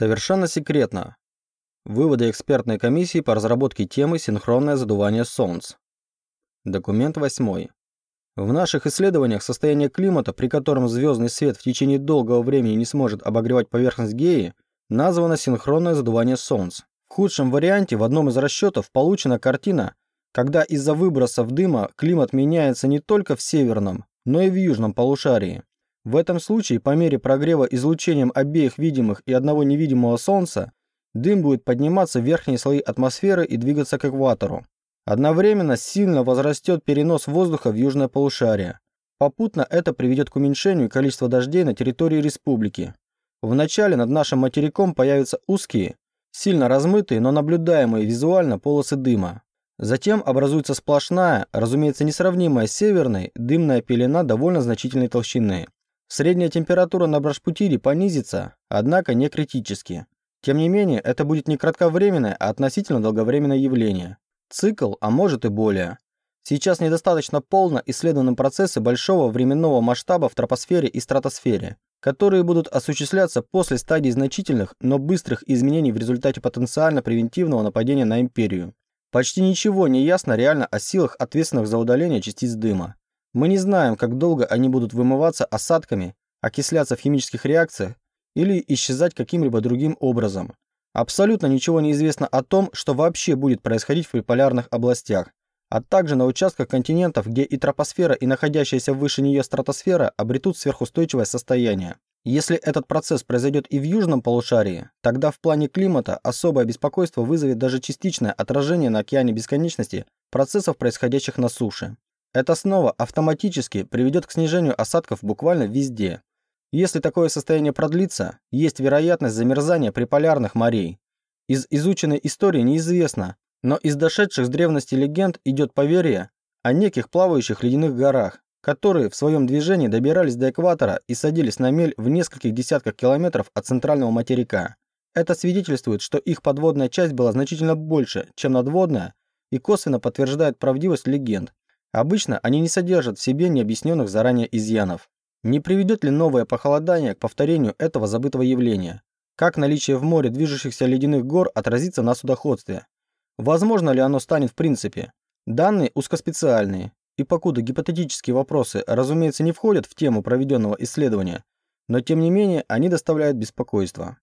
Совершенно секретно. Выводы экспертной комиссии по разработке темы «Синхронное задувание солнц». Документ 8. В наших исследованиях состояние климата, при котором звездный свет в течение долгого времени не сможет обогревать поверхность Геи, названо синхронное задувание солнц. В худшем варианте в одном из расчетов получена картина, когда из-за выбросов дыма климат меняется не только в северном, но и в южном полушарии. В этом случае по мере прогрева излучением обеих видимых и одного невидимого Солнца дым будет подниматься в верхние слои атмосферы и двигаться к экватору. Одновременно сильно возрастет перенос воздуха в южное полушарие. Попутно это приведет к уменьшению количества дождей на территории республики. Вначале над нашим материком появятся узкие, сильно размытые, но наблюдаемые визуально полосы дыма. Затем образуется сплошная, разумеется, несравнимая с северной, дымная пелена довольно значительной толщины. Средняя температура на Брашпутире понизится, однако не критически. Тем не менее, это будет не кратковременное, а относительно долговременное явление. Цикл, а может и более. Сейчас недостаточно полно исследованы процессы большого временного масштаба в тропосфере и стратосфере, которые будут осуществляться после стадии значительных, но быстрых изменений в результате потенциально превентивного нападения на империю. Почти ничего не ясно реально о силах, ответственных за удаление частиц дыма. Мы не знаем, как долго они будут вымываться осадками, окисляться в химических реакциях или исчезать каким-либо другим образом. Абсолютно ничего не известно о том, что вообще будет происходить в приполярных областях, а также на участках континентов, где и тропосфера, и находящаяся выше нее стратосфера обретут сверхустойчивое состояние. Если этот процесс произойдет и в южном полушарии, тогда в плане климата особое беспокойство вызовет даже частичное отражение на океане бесконечности процессов, происходящих на суше. Это снова автоматически приведет к снижению осадков буквально везде. Если такое состояние продлится, есть вероятность замерзания приполярных морей. Из изученной истории неизвестно, но из дошедших с древности легенд идет поверье о неких плавающих ледяных горах, которые в своем движении добирались до экватора и садились на мель в нескольких десятках километров от центрального материка. Это свидетельствует, что их подводная часть была значительно больше, чем надводная, и косвенно подтверждает правдивость легенд, Обычно они не содержат в себе необъясненных заранее изъянов. Не приведет ли новое похолодание к повторению этого забытого явления? Как наличие в море движущихся ледяных гор отразится на судоходстве? Возможно ли оно станет в принципе? Данные узкоспециальные, и покуда гипотетические вопросы, разумеется, не входят в тему проведенного исследования, но тем не менее они доставляют беспокойство.